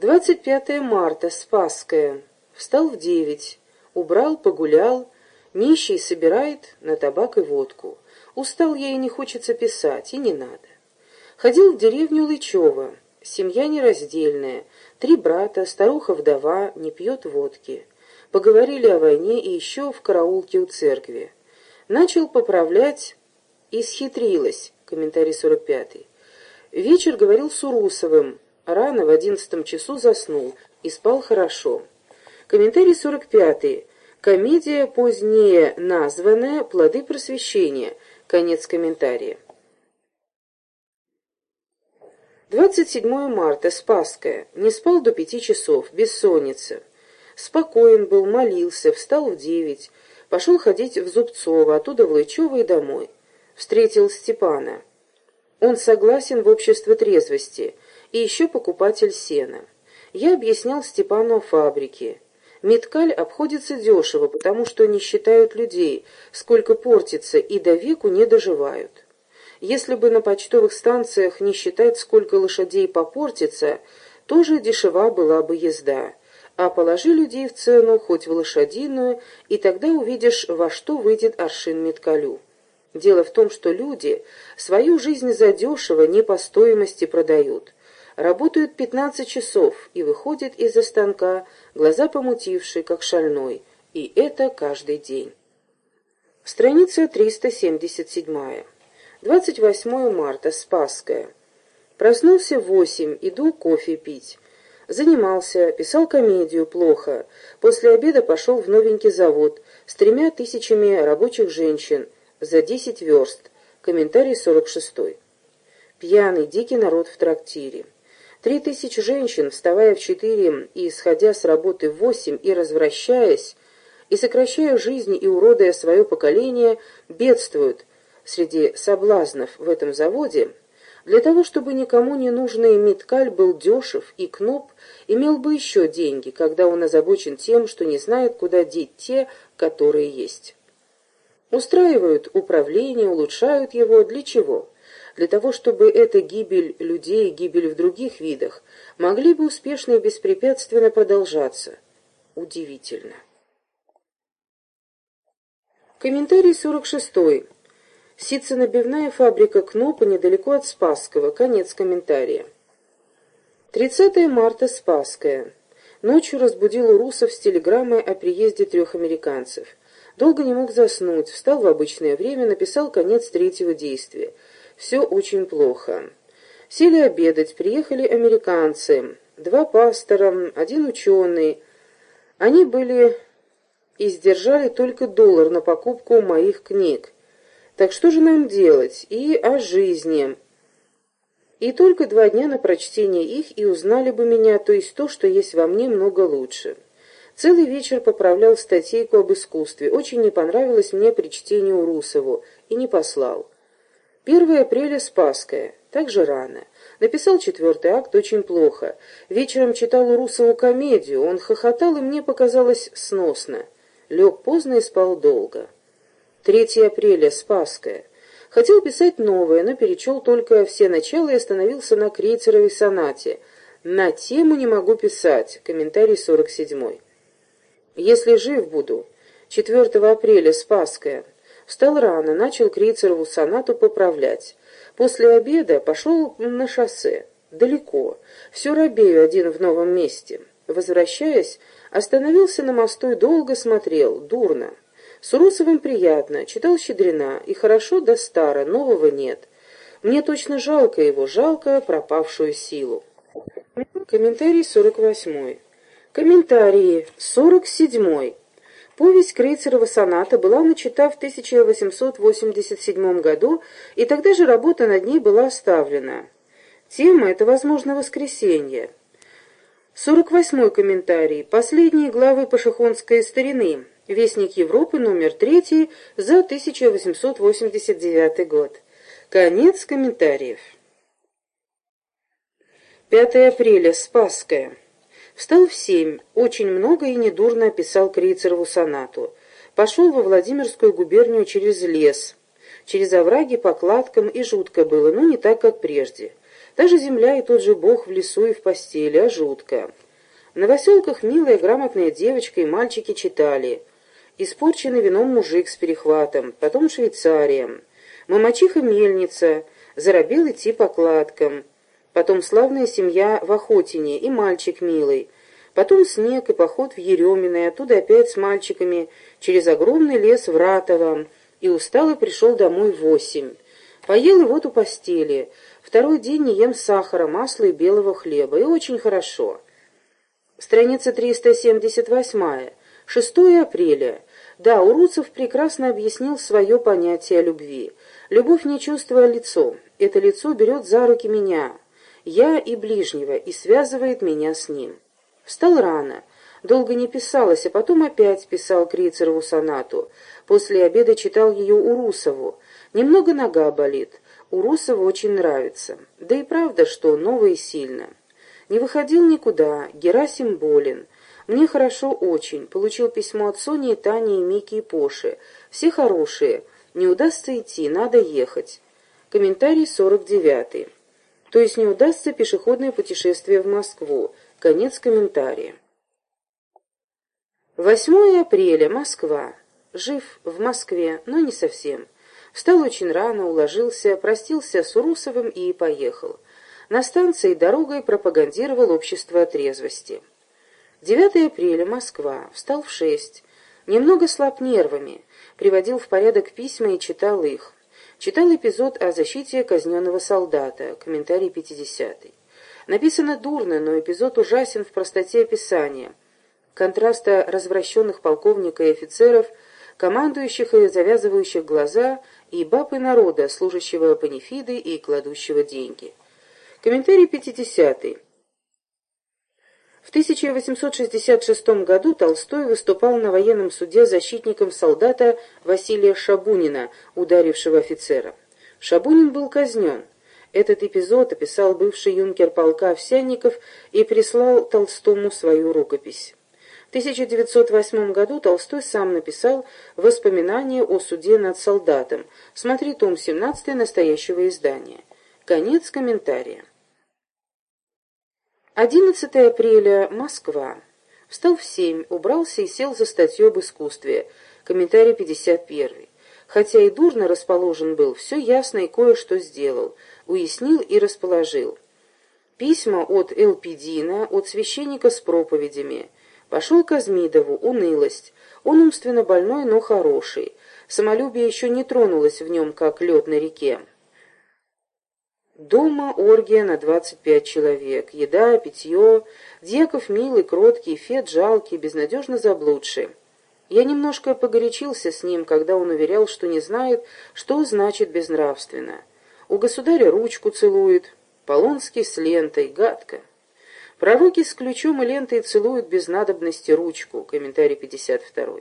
25 марта, Спасская. Встал в девять, убрал, погулял, нищий собирает на табак и водку. Устал я и не хочется писать, и не надо. Ходил в деревню Лычева, семья нераздельная, три брата, старуха-вдова, не пьет водки. Поговорили о войне и еще в караулке у церкви. Начал поправлять и схитрилась, комментарий 45 -й. Вечер говорил с Урусовым, рано в одиннадцатом часу заснул и спал хорошо. Комментарий 45 Комедия, позднее названная «Плоды просвещения». Конец комментария. 27 марта, Спасская. Не спал до пяти часов, бессонница. Спокоен был, молился, встал в девять. Пошел ходить в Зубцово, оттуда в Лычево и домой. Встретил Степана. Он согласен в общество трезвости и еще покупатель сена. Я объяснял Степану о фабрике. Меткаль обходится дешево, потому что не считают людей, сколько портится, и до веку не доживают. Если бы на почтовых станциях не считать, сколько лошадей попортится, тоже дешева была бы езда. А положи людей в цену, хоть в лошадиную, и тогда увидишь, во что выйдет аршин меткалю. Дело в том, что люди свою жизнь задешево не по стоимости продают. Работают 15 часов и выходят из-за станка, глаза помутившие, как шальной. И это каждый день. Страница 377. 28 марта, Спасская. Проснулся в восемь, иду кофе пить. Занимался, писал комедию плохо. После обеда пошел в новенький завод с тремя тысячами рабочих женщин за десять верст. Комментарий сорок шестой. Пьяный, дикий народ в трактире. Три тысячи женщин, вставая в четыре и исходя с работы в восемь и развращаясь, и сокращая жизни и уродуя свое поколение, бедствуют среди соблазнов в этом заводе, для того, чтобы никому не нужный Миткаль был дешев, и Кноп имел бы еще деньги, когда он озабочен тем, что не знает, куда деть те, которые есть. Устраивают управление, улучшают его. Для чего? Для того, чтобы эта гибель людей, гибель в других видах, могли бы успешно и беспрепятственно продолжаться. Удивительно. Комментарий 46. Ситценабивная фабрика Кнопа недалеко от Спасского. Конец комментария. 30 марта, Спасская. Ночью разбудил Урусов с телеграммой о приезде трех американцев. Долго не мог заснуть, встал в обычное время, написал конец третьего действия. Все очень плохо. Сели обедать, приехали американцы, два пастора, один ученый. Они были и сдержали только доллар на покупку моих книг. Так что же нам делать? И о жизни. И только два дня на прочтение их, и узнали бы меня, то есть то, что есть во мне, много лучше. Целый вечер поправлял статейку об искусстве. Очень не понравилось мне при чтении Урусову. И не послал. 1 апреля Спасская. же рано. Написал четвертый акт очень плохо. Вечером читал Урусову комедию. Он хохотал, и мне показалось сносно. Лег поздно и спал долго. 3 апреля Спасская. Хотел писать новое, но перечел только все начала и остановился на Крейцеровой сонате. На тему не могу писать. Комментарий 47. Если жив буду. 4 апреля, Спасская. Встал рано, начал Крейцерову сонату поправлять. После обеда пошел на шоссе. Далеко. Все робею один в новом месте. Возвращаясь, остановился на мосту и долго смотрел. Дурно. С Урусовым приятно, читал Щедрина, и хорошо да старо, нового нет. Мне точно жалко его, жалко пропавшую силу. Комментарий 48. Комментарии. 47. Повесть Крейцерова соната была начата в 1887 году, и тогда же работа над ней была оставлена. Тема — это, возможно, воскресенье. 48 комментарий. Последние главы пашихонской старины. Вестник Европы, номер 3, за 1889 год. Конец комментариев. 5 апреля. Спасская. Встал в семь, очень много и недурно описал Крейцерову сонату. Пошел во Владимирскую губернию через лес, через овраги по кладкам, и жутко было, но не так, как прежде. Та же земля и тот же Бог в лесу и в постели, а жутко. На Новоселках милая грамотная девочка и мальчики читали. Испорченный вином мужик с перехватом, потом Швейцария. Мамачиха-мельница, заробел идти по кладкам. Потом славная семья в Охотине и мальчик милый. Потом снег и поход в Еремино, оттуда опять с мальчиками, через огромный лес в Ратово. И усталый пришел домой в восемь. Поел и вот у постели. Второй день не ем сахара, масла и белого хлеба. И очень хорошо. Страница 378. 6 апреля. Да, Уруцев прекрасно объяснил свое понятие о любви. Любовь не чувствуя лицом. Это лицо берет за руки меня, я и ближнего, и связывает меня с ним. Встал рано. Долго не писалось, а потом опять писал Крейцерову сонату. После обеда читал ее Урусову. Немного нога болит. Урусову очень нравится. Да и правда, что новое и сильно. Не выходил никуда. Герасим болен. Мне хорошо очень. Получил письмо от Сони, Тани, Мики и Поши. Все хорошие. Не удастся идти, надо ехать. Комментарий 49. То есть не удастся пешеходное путешествие в Москву. Конец комментария. 8 апреля. Москва. Жив в Москве, но не совсем. Встал очень рано, уложился, простился с Урусовым и поехал. На станции дорогой пропагандировал общество трезвости. 9 апреля. Москва. Встал в шесть. Немного слаб нервами. Приводил в порядок письма и читал их. Читал эпизод о защите казненного солдата, комментарий 50 -й. Написано дурно, но эпизод ужасен в простоте описания. Контраста развращенных полковника и офицеров, командующих и завязывающих глаза, и баб и народа, служащего панифиды и кладущего деньги. Комментарий 50 -й. В 1866 году Толстой выступал на военном суде защитником солдата Василия Шабунина, ударившего офицера. Шабунин был казнен. Этот эпизод описал бывший юнкер полка Овсянников и прислал Толстому свою рукопись. В 1908 году Толстой сам написал «Воспоминания о суде над солдатом». Смотри том 17 настоящего издания. Конец комментария. 11 апреля. Москва. Встал в семь, убрался и сел за статью об искусстве. Комментарий 51. Хотя и дурно расположен был, все ясно и кое-что сделал. Уяснил и расположил. Письма от Элпидина, от священника с проповедями. Пошел к Азмидову, унылость. Он умственно больной, но хороший. Самолюбие еще не тронулось в нем, как лед на реке. Дома оргия на двадцать пять человек. Еда, питье. Дьяков милый, кроткий, Фед жалкий, безнадежно заблудший. Я немножко погорячился с ним, когда он уверял, что не знает, что значит безнравственно. У государя ручку целует, Полонский с лентой, гадко. Пророки с ключом и лентой целуют без надобности ручку. Комментарий 52.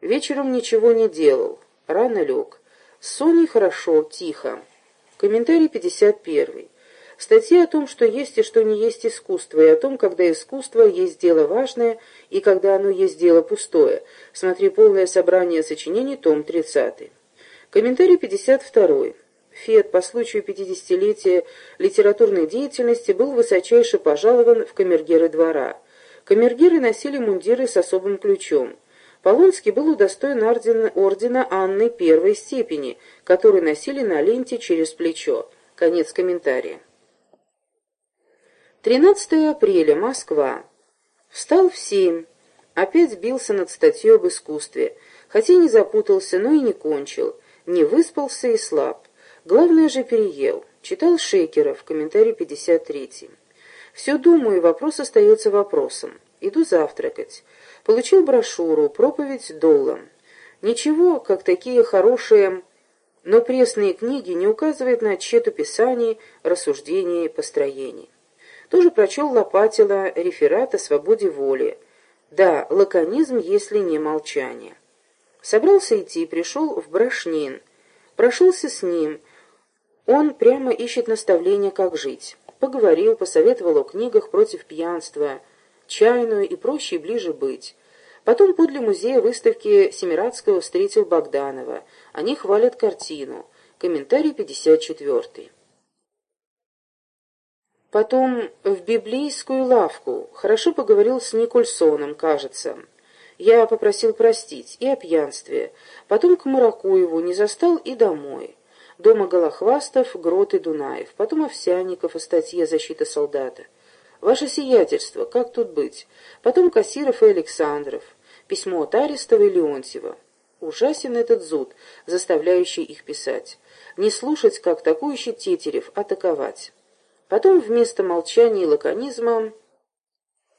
Вечером ничего не делал, рано лег. С Соней хорошо, тихо. Комментарий 51. Статья о том, что есть и что не есть искусство, и о том, когда искусство есть дело важное, и когда оно есть дело пустое. Смотри полное собрание сочинений, том 30. Комментарий 52. Фет по случаю 50-летия литературной деятельности был высочайше пожалован в камергеры двора. Камергеры носили мундиры с особым ключом. Полонский был удостоен ордена, ордена Анны первой степени, который носили на ленте через плечо. Конец комментария. 13 апреля. Москва. Встал в семь. Опять бился над статьей об искусстве. Хотя не запутался, но и не кончил. Не выспался и слаб. Главное же переел. Читал Шейкеров, комментарий 53. Все думаю, вопрос остается вопросом. Иду завтракать. Получил брошюру «Проповедь Долла». Ничего, как такие хорошие, но пресные книги не указывают на тщету писаний, рассуждений построений. Тоже прочел Лопатила реферат о свободе воли. Да, лаконизм, если не молчание. Собрался идти, пришел в Брашнин. Прошелся с ним. Он прямо ищет наставления, как жить. Поговорил, посоветовал о книгах против пьянства, чайную и проще и ближе быть. Потом подле музея выставки Семирадского встретил Богданова. Они хвалят картину. Комментарий 54. Потом в библейскую лавку. Хорошо поговорил с Никольсоном, кажется. Я попросил простить и о пьянстве. Потом к Маракуеву не застал и домой. Дома Голохвастов, Грот и Дунаев. Потом Овсянников о статье «Защита солдата». Ваше сиятельство, как тут быть? Потом Кассиров и Александров. Письмо от Арестова и Леонтьева. Ужасен этот зуд, заставляющий их писать. Не слушать, как атакующий Тетерев, атаковать. Потом вместо молчания и лаконизма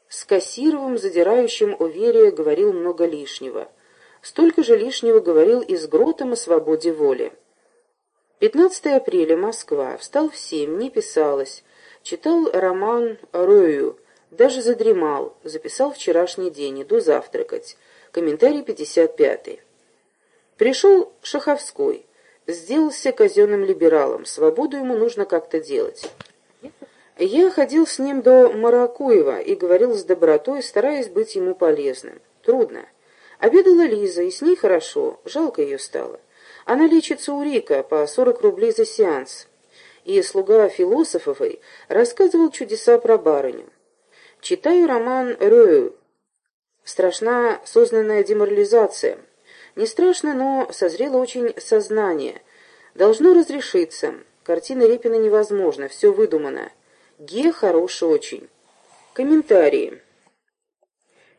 с Кассировым, задирающим о вере, говорил много лишнего. Столько же лишнего говорил и с Гротом о свободе воли. 15 апреля, Москва. Встал в семь, не писалось. Читал роман Рою, даже задремал, записал вчерашний день, иду завтракать. Комментарий 55. Пришел Шаховской, сделался казенным либералом, свободу ему нужно как-то делать. Я ходил с ним до Маракуева и говорил с добротой, стараясь быть ему полезным. Трудно. Обедала Лиза, и с ней хорошо, жалко ее стало. Она лечится у Рика по 40 рублей за сеанс. И слуга философовой рассказывал чудеса про барыню. Читаю роман Рою. Страшна сознанная деморализация. Не страшно, но созрело очень сознание. Должно разрешиться. Картина Репина невозможна, все выдумано. Ге хороший очень. Комментарии.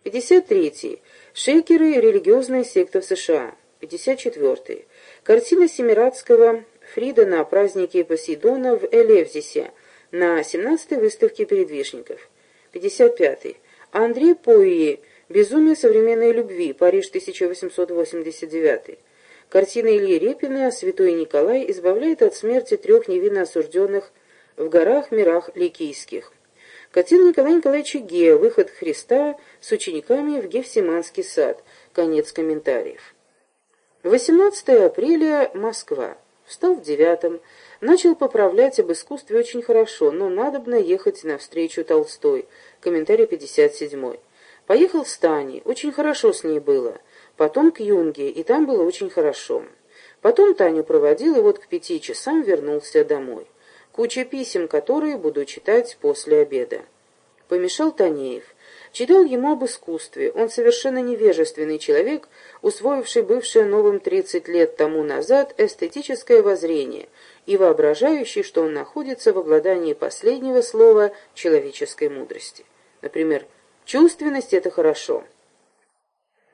53. Шейкеры – религиозная секта в США. 54. Картина Семирадского Фрида на празднике Посейдона в Элевзисе на 17-й выставке передвижников. 55. Андрей Пуи «Безумие современной любви. Париж, 1889». Картина Ильи Репина «Святой Николай избавляет от смерти трех невинно осужденных в горах-мирах ликийских». Картина Николая Николаевича Гея «Выход Христа с учениками в Гефсиманский сад». Конец комментариев. 18 апреля. Москва. Встал в девятом. Начал поправлять об искусстве очень хорошо, но надобно ехать навстречу Толстой. Комментарий 57. Поехал с Таней. Очень хорошо с ней было. Потом к Юнге, и там было очень хорошо. Потом Таню проводил, и вот к пяти часам вернулся домой. Куча писем, которые буду читать после обеда. Помешал Танеев. Читал ему об искусстве. Он совершенно невежественный человек, усвоивший бывшее новым 30 лет тому назад эстетическое воззрение и воображающий, что он находится в обладании последнего слова человеческой мудрости. Например, «чувственность — это хорошо».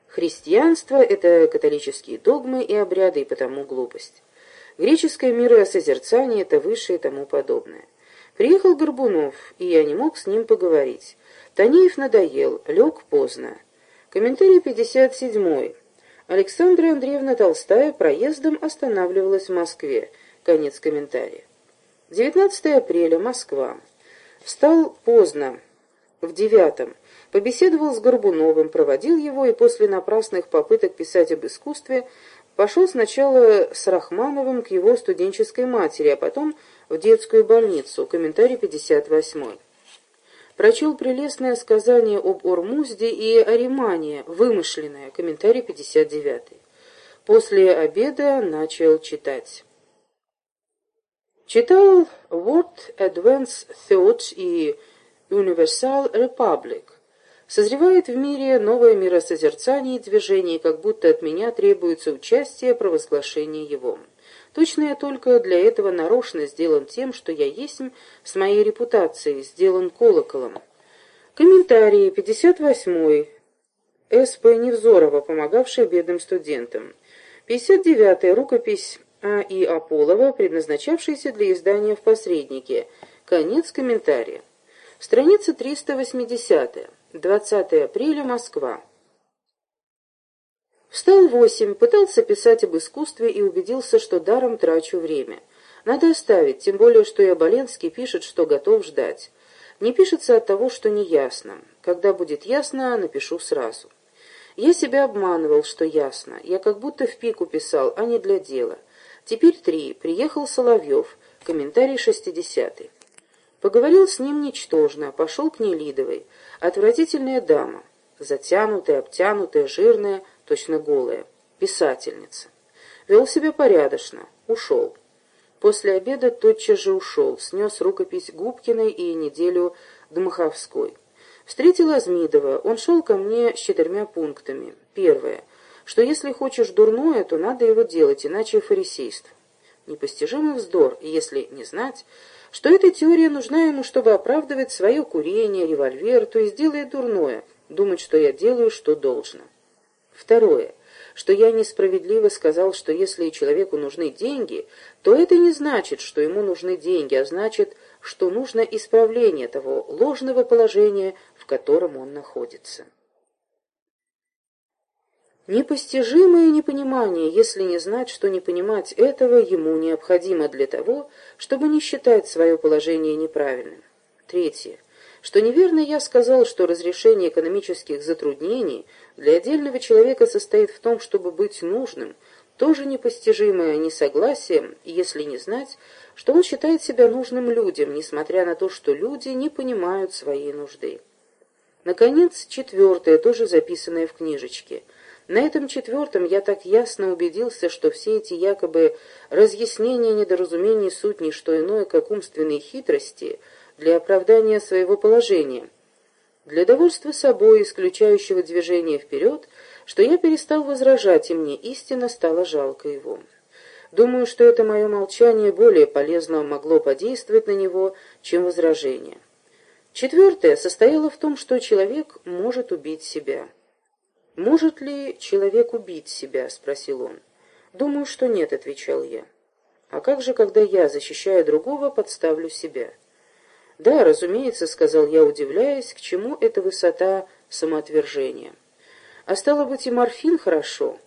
Христианство — это католические догмы и обряды, и потому глупость. Греческое миросозерцание — это высшее и тому подобное. Приехал Горбунов, и я не мог с ним поговорить. Танеев надоел, лег поздно. Комментарий 57. Александра Андреевна Толстая проездом останавливалась в Москве. Конец комментария. 19 апреля, Москва. Встал поздно, в девятом. Побеседовал с Горбуновым, проводил его и после напрасных попыток писать об искусстве пошел сначала с Рахмановым к его студенческой матери, а потом в детскую больницу. Комментарий 58. Прочел прелестное сказание об Ормузде и Аримане, вымышленное. Комментарий 59. После обеда начал читать. Читал World Advance Thought и Universal Republic. Созревает в мире новое миросозерцание и движение, как будто от меня требуется участие провозглашение его. Точно я только для этого нарочно сделан тем, что я есть с моей репутацией, сделан колоколом. Комментарии 58. С.П. Невзорова, помогавшая бедным студентам. 59. Рукопись А. И. Аполова, предназначавшаяся для издания в посреднике. Конец комментария. Страница 380. 20 апреля. Москва. Встал восемь, пытался писать об искусстве и убедился, что даром трачу время. Надо оставить, тем более, что и Оболенский пишет, что готов ждать. Не пишется от того, что не ясно. Когда будет ясно, напишу сразу. Я себя обманывал, что ясно. Я как будто в пику писал, а не для дела. Теперь три. Приехал Соловьев. Комментарий шестидесятый. Поговорил с ним ничтожно, пошел к Нелидовой. Отвратительная дама. Затянутая, обтянутая, жирная, точно голая. Писательница. Вел себя порядочно. Ушел. После обеда тотчас же ушел, снес рукопись Губкиной и неделю Дмаховской. Встретил Азмидова, он шел ко мне с четырьмя пунктами. Первое, что если хочешь дурное, то надо его делать, иначе фарисейство. Непостижимый вздор, если не знать, что эта теория нужна ему, чтобы оправдывать свое курение, револьвер, то есть делает дурное, думать, что я делаю, что должно. Второе что я несправедливо сказал, что если человеку нужны деньги, то это не значит, что ему нужны деньги, а значит, что нужно исправление того ложного положения, в котором он находится. Непостижимое непонимание, если не знать, что не понимать этого ему необходимо для того, чтобы не считать свое положение неправильным. Третье что неверно я сказал, что разрешение экономических затруднений для отдельного человека состоит в том, чтобы быть нужным, тоже непостижимое несогласие, если не знать, что он считает себя нужным людям, несмотря на то, что люди не понимают своей нужды. Наконец, четвертое, тоже записанное в книжечке. На этом четвертом я так ясно убедился, что все эти якобы разъяснения недоразумений суть не что иное, как умственные хитрости – для оправдания своего положения, для довольства собой, исключающего движение вперед, что я перестал возражать, и мне истинно стало жалко его. Думаю, что это мое молчание более полезно могло подействовать на него, чем возражение. Четвертое состояло в том, что человек может убить себя. «Может ли человек убить себя?» — спросил он. «Думаю, что нет», — отвечал я. «А как же, когда я, защищая другого, подставлю себя?» «Да, разумеется», — сказал я, удивляясь, к чему эта высота самоотвержения. «А стало быть, и морфин хорошо».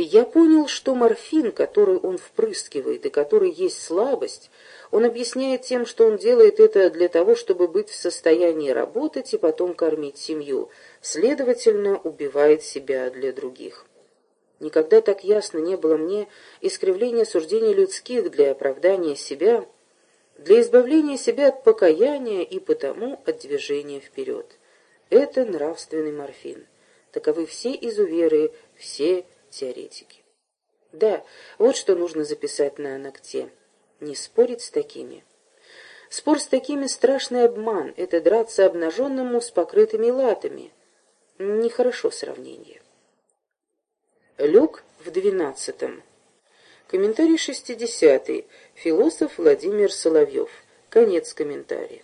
Я понял, что морфин, который он впрыскивает и который есть слабость, он объясняет тем, что он делает это для того, чтобы быть в состоянии работать и потом кормить семью, следовательно, убивает себя для других. Никогда так ясно не было мне искривления суждений людских для оправдания себя – для избавления себя от покаяния и потому от движения вперед. Это нравственный морфин. Таковы все изуверы, все теоретики. Да, вот что нужно записать на ногте. Не спорить с такими. Спор с такими — страшный обман. Это драться обнаженному с покрытыми латами. Нехорошо сравнение. Люк в двенадцатом. Комментарий 60. Философ Владимир Соловьев. Конец комментария.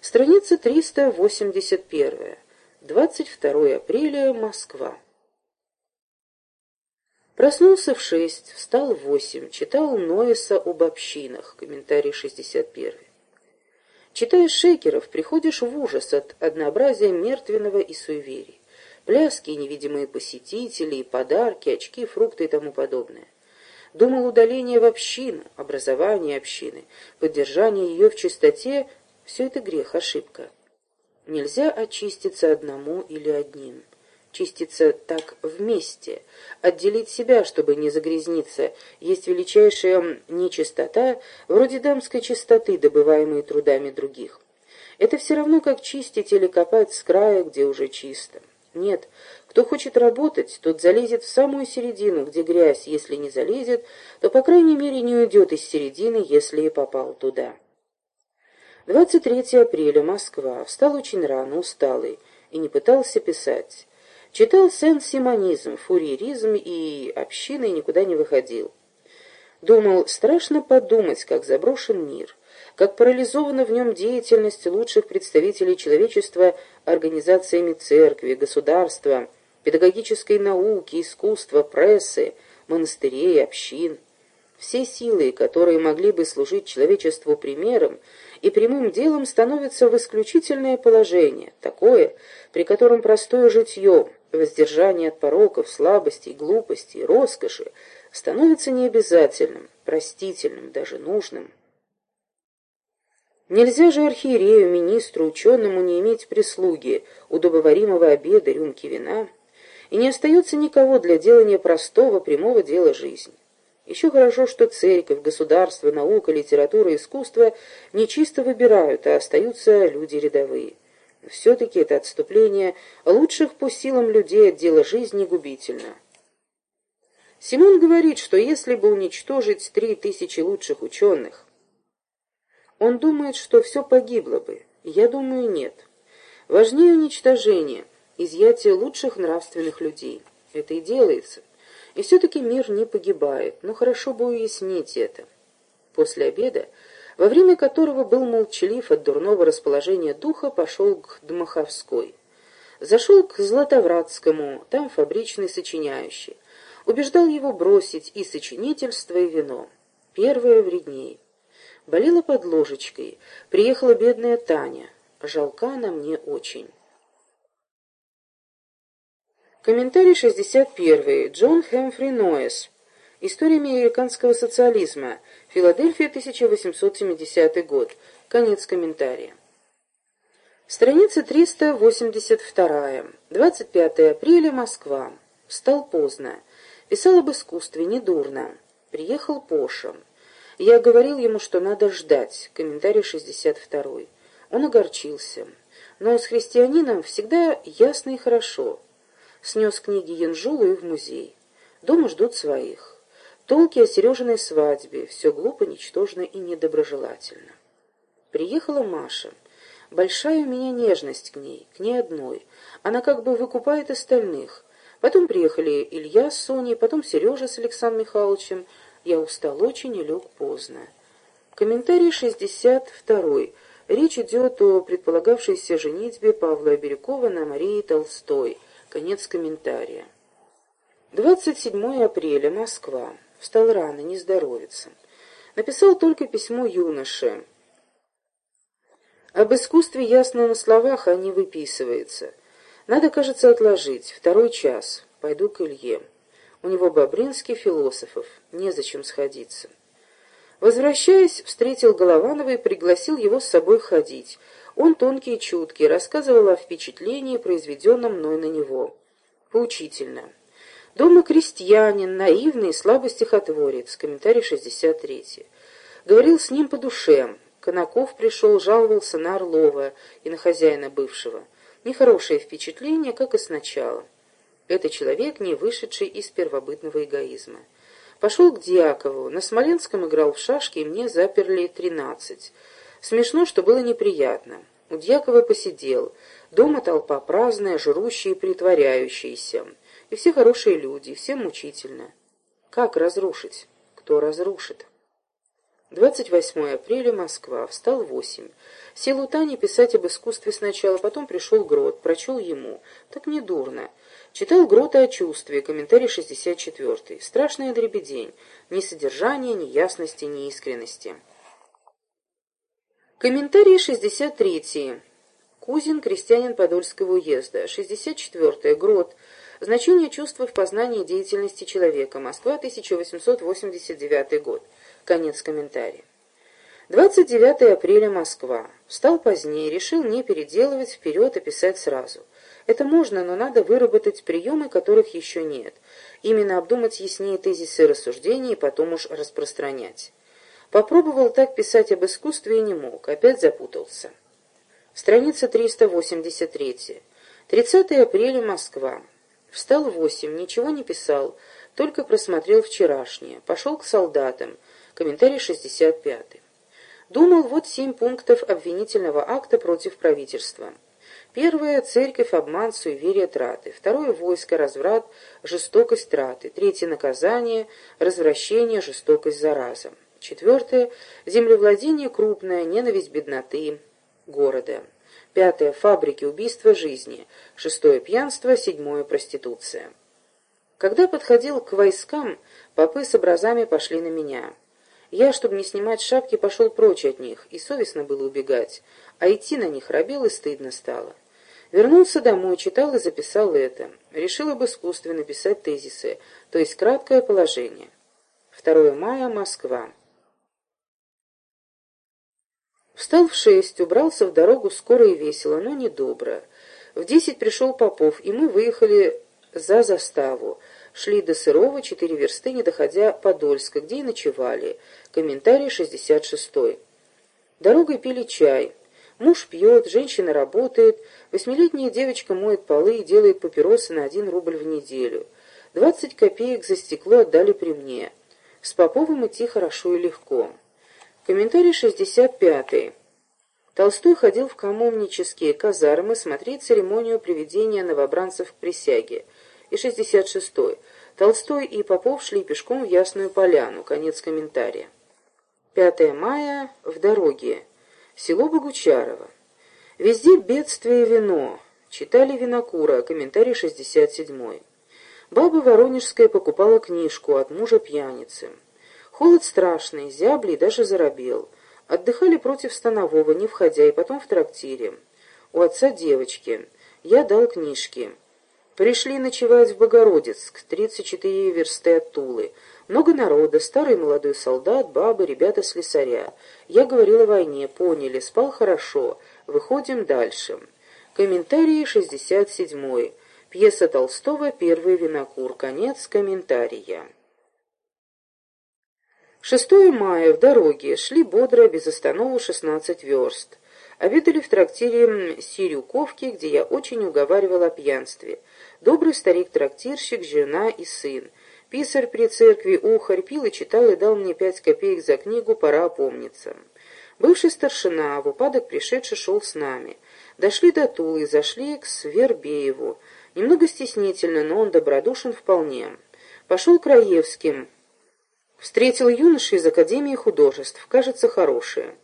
Страница 381. 22 апреля. Москва. Проснулся в шесть, встал в восемь, читал Ноэса об общинах. Комментарий 61. Читая Шекеров, приходишь в ужас от однообразия мертвенного и суеверий. Пляски, невидимые посетители, подарки, очки, фрукты и тому подобное. Думал, удаление в общину, образование общины, поддержание ее в чистоте — все это грех, ошибка. Нельзя очиститься одному или одним. Чиститься так вместе, отделить себя, чтобы не загрязниться, есть величайшая нечистота, вроде дамской чистоты, добываемой трудами других. Это все равно, как чистить или копать с края, где уже чисто. Нет, кто хочет работать, тот залезет в самую середину, где грязь, если не залезет, то, по крайней мере, не уйдет из середины, если и попал туда. 23 апреля, Москва. Встал очень рано, усталый, и не пытался писать. Читал сен-симонизм, фурьеризм и общины никуда не выходил. Думал, страшно подумать, как заброшен мир как парализована в нем деятельность лучших представителей человечества организациями церкви, государства, педагогической науки, искусства, прессы, монастырей, общин. Все силы, которые могли бы служить человечеству примером и прямым делом, становятся в исключительное положение, такое, при котором простое житье, воздержание от пороков, слабостей, глупостей, роскоши становится необязательным, простительным, даже нужным. Нельзя же архиерею, министру, ученому не иметь прислуги, удобоваримого обеда, рюмки вина, и не остается никого для делания простого, прямого дела жизни. Еще хорошо, что церковь, государство, наука, литература, искусство не чисто выбирают, а остаются люди рядовые. Все-таки это отступление лучших по силам людей от дела жизни губительно. Симон говорит, что если бы уничтожить три тысячи лучших ученых, он думает, что все погибло бы. Я думаю, нет. Важнее уничтожение, изъятие лучших нравственных людей. Это и делается. И все-таки мир не погибает, но хорошо бы уяснить это. После обеда, во время которого был молчалив от дурного расположения духа, пошел к Дмаховской. Зашел к Златовратскому, там фабричный сочиняющий. Убеждал его бросить и сочинительство, и вино. Первое вреднее. Болела под ложечкой. Приехала бедная Таня. Жалка она мне очень. Комментарий 61. Джон Хэмфри Ноэс. История американского социализма. Филадельфия, 1870 год. Конец комментария. Страница 382. 25 апреля, Москва. Встал поздно. Писал об искусстве, недурно. Приехал Поша. Я говорил ему, что надо ждать. Комментарий 62. Он огорчился. Но с христианином всегда ясно и хорошо. Снес книги Янжулу и в музей. Дома ждут своих. Толки о Сережиной свадьбе. Все глупо, ничтожно и недоброжелательно. Приехала Маша. Большая у меня нежность к ней, к ней одной. Она как бы выкупает остальных. Потом приехали Илья с Соней, потом Сережа с Александром Михайловичем. Я устал очень и лег поздно. Комментарий 62. Речь идет о предполагавшейся женитьбе Павла Бирюкова на Марии Толстой. Конец комментария. 27 апреля. Москва. Встал рано, не здоровится. Написал только письмо юноше. Об искусстве ясно на словах, а не выписывается. Надо, кажется, отложить. Второй час. Пойду к Илье. У него Бобринский философов. Незачем сходиться. Возвращаясь, встретил Голованова и пригласил его с собой ходить. Он тонкий и чуткий, рассказывал о впечатлении, произведенном мной на него. Поучительно. Дома крестьянин, наивный и слабый стихотворец. Комментарий 63. Говорил с ним по душе. Конаков пришел, жаловался на Орлова и на хозяина бывшего. Нехорошее впечатление, как и сначала. Это человек, не вышедший из первобытного эгоизма. Пошел к Дьякову. На Смоленском играл в шашки, и мне заперли тринадцать. Смешно, что было неприятно. У Дьякова посидел. Дома толпа праздная, жрущая и притворяющаяся. И все хорошие люди, всем мучительно. Как разрушить? Кто разрушит? 28 апреля, Москва. Встал в восемь. Сел у Тани писать об искусстве сначала, потом пришел Грот, прочел ему. Так не дурно. Читал Грота о чувстве, комментарий 64. Страшная дребедень. Ни содержания, ни ясности, ни искренности. Комментарий 63. Кузин, крестьянин Подольского уезда. 64. Грот. Значение чувства в познании деятельности человека. Москва, 1889 год. Конец комментария. 29 апреля, Москва. Встал позднее, решил не переделывать вперед и писать сразу. Это можно, но надо выработать приемы, которых еще нет. Именно обдумать яснее тезисы и рассуждения и потом уж распространять. Попробовал так писать об искусстве и не мог, опять запутался. Страница 383. 30 апреля, Москва. Встал в восемь, ничего не писал, только просмотрел вчерашнее. Пошел к солдатам. Комментарий 65. Думал, вот семь пунктов обвинительного акта против правительства. Первое – церковь, обман, суеверие, траты. Второе – войско, разврат, жестокость, траты. Третье – наказание, развращение, жестокость, зараза. Четвертое – землевладение крупное, ненависть бедноты, города. Пятое – фабрики, убийства жизни. Шестое – пьянство. Седьмое – проституция. Когда подходил к войскам, попы с образами пошли на меня. Я, чтобы не снимать шапки, пошел прочь от них, и совестно было убегать, а идти на них робел и стыдно стало. Вернулся домой, читал и записал это. Решил об искусстве написать тезисы, то есть краткое положение. 2 мая, Москва. Встал в шесть, убрался в дорогу скоро и весело, но недобро. В десять пришел Попов, и мы выехали за заставу. Шли до Сырова, четыре версты, не доходя Подольска, где и ночевали. Комментарий 66. Дорогой пили чай. Муж пьет, женщина работает, восьмилетняя девочка моет полы и делает папиросы на один рубль в неделю. Двадцать копеек за стекло отдали при мне. С Поповым идти хорошо и легко. Комментарий 65. Толстой ходил в коммунические казармы смотреть церемонию приведения новобранцев к присяге. И 66. Толстой и Попов шли пешком в Ясную Поляну. Конец комментария. 5 мая. В дороге. Село Богучарово. Везде бедствие и вино. Читали Винокура. Комментарий 67. Баба Воронежская покупала книжку от мужа пьяницы. Холод страшный, зябли даже заробел. Отдыхали против Станового, не входя, и потом в трактире. У отца девочки. Я дал книжки. Пришли ночевать в Богородицк, 34 версты от Тулы. Много народа, старый молодой солдат, бабы, ребята-слесаря. Я говорил о войне, поняли, спал хорошо. Выходим дальше. Комментарий 67. Пьеса Толстого «Первый винокур». Конец комментария. 6 мая в дороге шли бодро, без останову 16 верст. Обедали в трактире Сирюковки, где я очень уговаривал о пьянстве. Добрый старик-трактирщик, жена и сын. Писарь при церкви, ухарь, пил и читал и дал мне пять копеек за книгу «Пора опомниться». Бывший старшина, в упадок пришедший, шел с нами. Дошли до Тулы, зашли к Свербееву. Немного стеснительно, но он добродушен вполне. Пошел к Раевским. Встретил юноши из Академии художеств. Кажется, хорошие.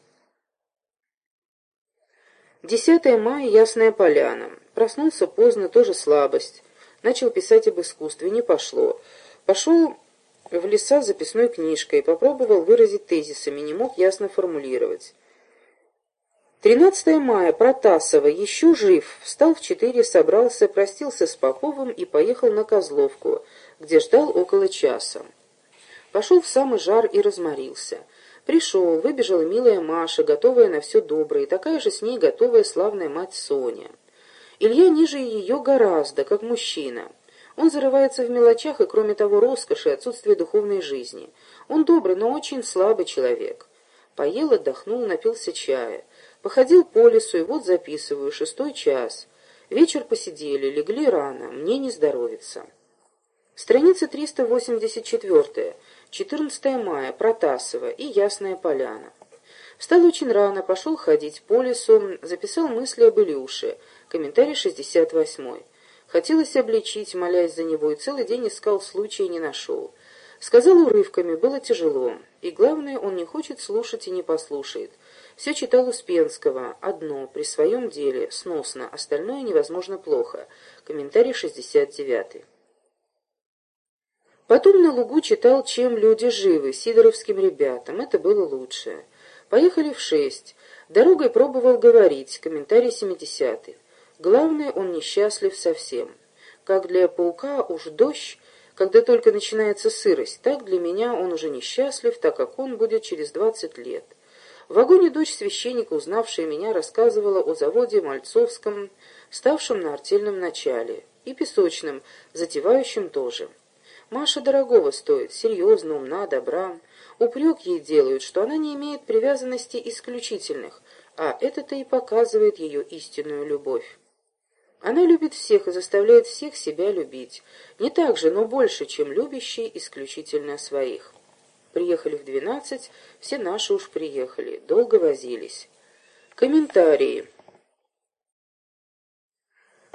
10 мая, Ясная Поляна. Проснулся поздно, тоже слабость. Начал писать об искусстве, не пошло. Пошел в леса с записной книжкой, попробовал выразить тезисами, не мог ясно формулировать. 13 мая. Протасова. Еще жив. Встал в четыре, собрался, простился с Поповым и поехал на Козловку, где ждал около часа. Пошел в самый жар и разморился. Пришел, выбежала милая Маша, готовая на все доброе, такая же с ней готовая славная мать Соня. Илья ниже ее гораздо, как мужчина. Он зарывается в мелочах и, кроме того, роскоши и отсутствие духовной жизни. Он добрый, но очень слабый человек. Поел, отдохнул, напился чая. Походил по лесу, и вот записываю, шестой час. Вечер посидели, легли рано, мне не здоровится. Страница 384. 14 мая. Протасова и Ясная Поляна. Встал очень рано, пошел ходить по лесу, записал мысли об Илюше. Комментарий 68. Хотелось обличить, молясь за него, и целый день искал случая и не нашел. Сказал урывками, было тяжело. И главное, он не хочет слушать и не послушает. Все читал Успенского. Одно, при своем деле, сносно, остальное невозможно плохо. Комментарий 69. Потом на лугу читал «Чем люди живы» сидоровским ребятам. Это было лучшее. Поехали в шесть. Дорогой пробовал говорить. Комментарий 70. Главное, он несчастлив совсем. Как для паука уж дождь, когда только начинается сырость, так для меня он уже несчастлив, так как он будет через двадцать лет. В вагоне дочь священника, узнавшая меня, рассказывала о заводе Мальцовском, ставшем на артельном начале, и песочном, затевающем тоже. Маша дорогого стоит, серьезно, умна, добра. Упрек ей делают, что она не имеет привязанностей исключительных, а это-то и показывает ее истинную любовь. Она любит всех и заставляет всех себя любить. Не так же, но больше, чем любящие исключительно своих. Приехали в двенадцать, все наши уж приехали, долго возились. Комментарии.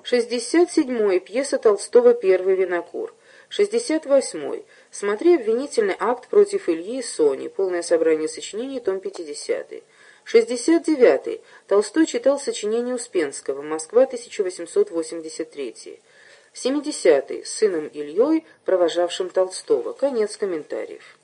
67-й. Пьеса Толстого «Первый винокур». 68-й. Смотри обвинительный акт против Ильи и Сони. Полное собрание сочинений, том 50 -й. 69. Толстой читал сочинение Успенского. Москва, 1883. 70. С сыном Ильей, провожавшим Толстого. Конец комментариев.